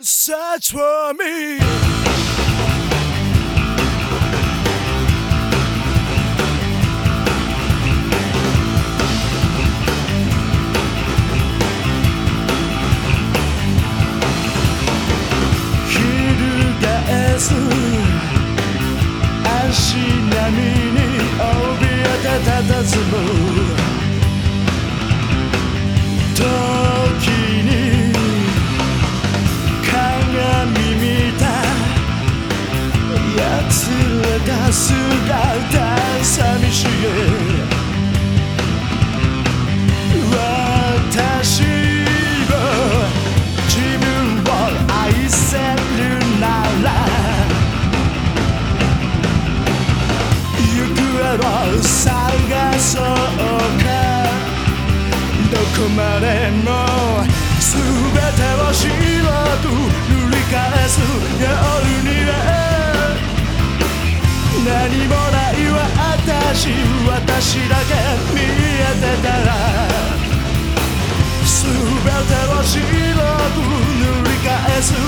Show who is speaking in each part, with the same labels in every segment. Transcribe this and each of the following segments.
Speaker 1: Search for me. 翻姿寂しい私を自分を愛せるなら行方を探そうかどこまでも全てを白く塗り返す夜には何もないわ私私だけ見えてたら。全てを白く塗り返すよ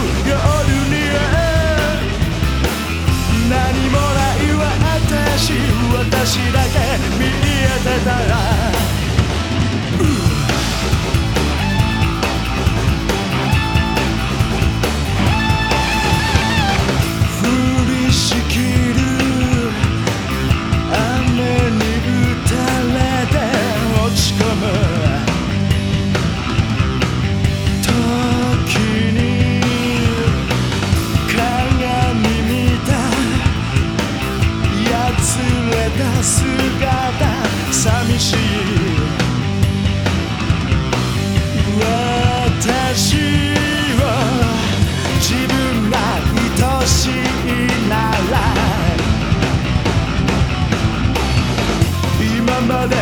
Speaker 1: まで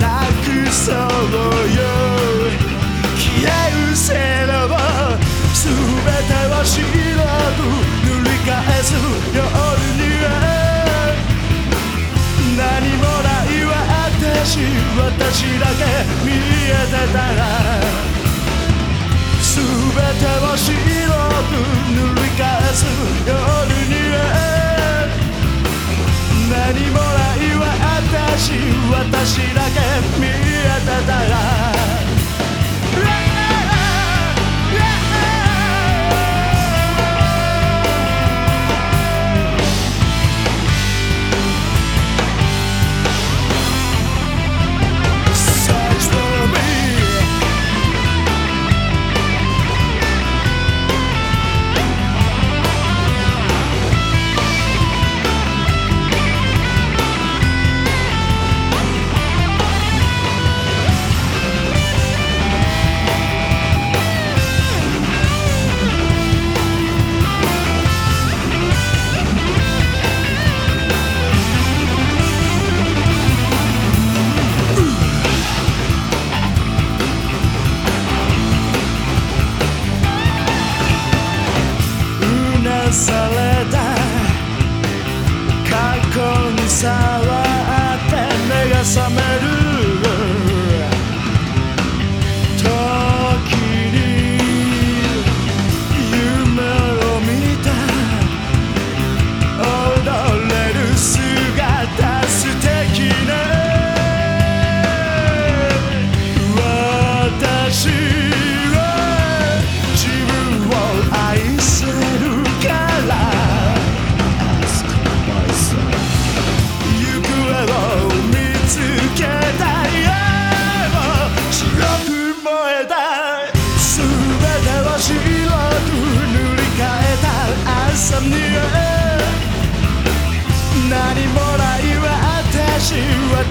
Speaker 1: なくそうよ消え失せれば全てを白く塗り返す夜には何もない私私だけ見えてたら全てを白く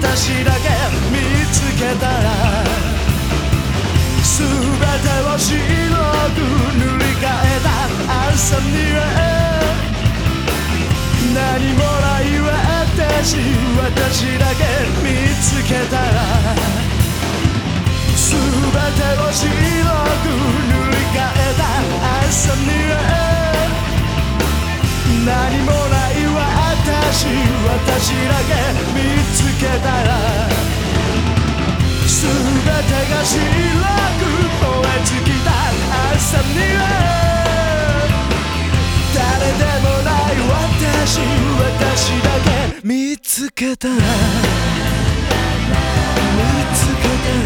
Speaker 1: 私だけ見つけたら全てを白く塗り替えた朝には何もないわ私私だけ見つけた。ら全てを白く塗り替えた朝には何もないわ私私だけ見つけたらてが白く燃え尽きた朝には誰でもない私私だけ見つけたら見つけたら